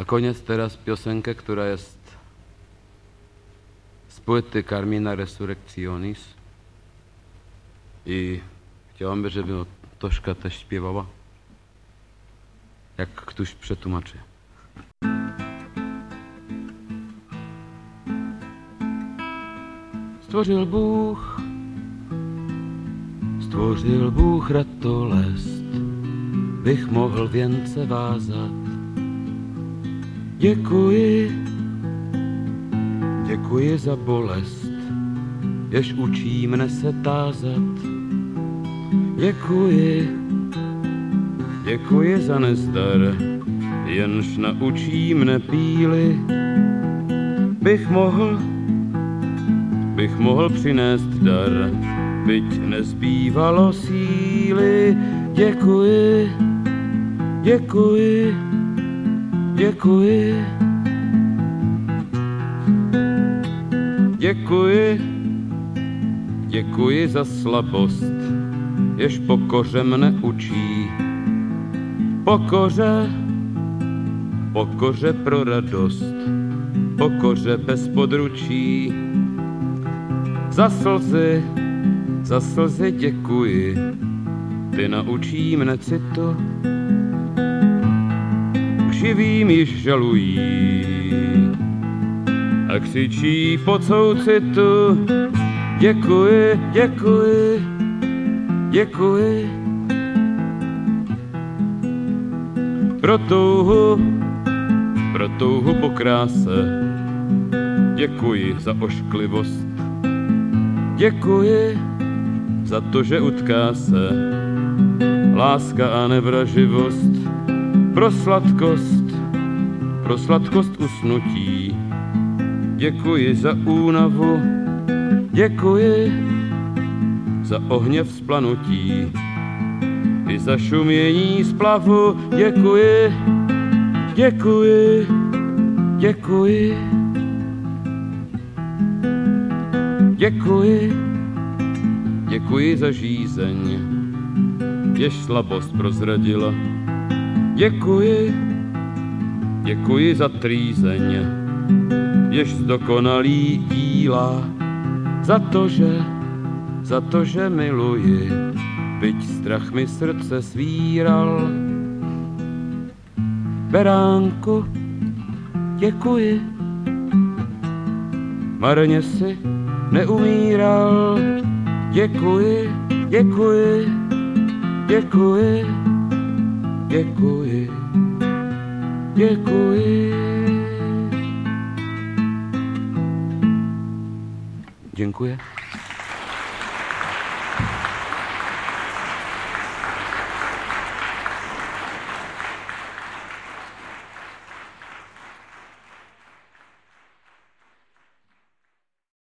A koniec teraz piosenka, która jest z płyty Carmina Resurrectionis. I chciałbym, żeby Toszka też śpiewała. Jak ktoś przetłumaczy. Stvořil Bůh, stvořil Bůh ratolest, bych mohl věnce vázat. Děkuji, děkuji za bolest, jež učí mne se tázat. Děkuji, děkuji za nezdar, jenž naučí mne píly, bych mohl bych mohl přinést dar, byť nezbývalo síly. Děkuji, děkuji, děkuji. Děkuji, děkuji za slabost, jež pokoře mne učí. Pokoře, pokoře pro radost, pokoře bez područí za slzy, za slzy děkuji, ty naučí mne citu, živým již žalují a křičí po citu. Děkuji, děkuji, děkuji. Pro touhu, pro touhu po kráse, děkuji za ošklivost Děkuji za to, že utká se láska a nevraživost pro sladkost, pro sladkost usnutí. Děkuji za únavu, děkuji za ohně vzplanutí i za šumění splavu. Děkuji, děkuji, děkuji. Děkuji, děkuji za žízeň, jež slabost prozradila. Děkuji, děkuji za trýzeň, jež zdokonalý díla. Za to, že, za to, že miluji, byť strach mi srdce svíral. Beránku, děkuji, marně si neumíral. Děkuji, děkuji, děkuji, děkuji, děkuji. Dziękuję.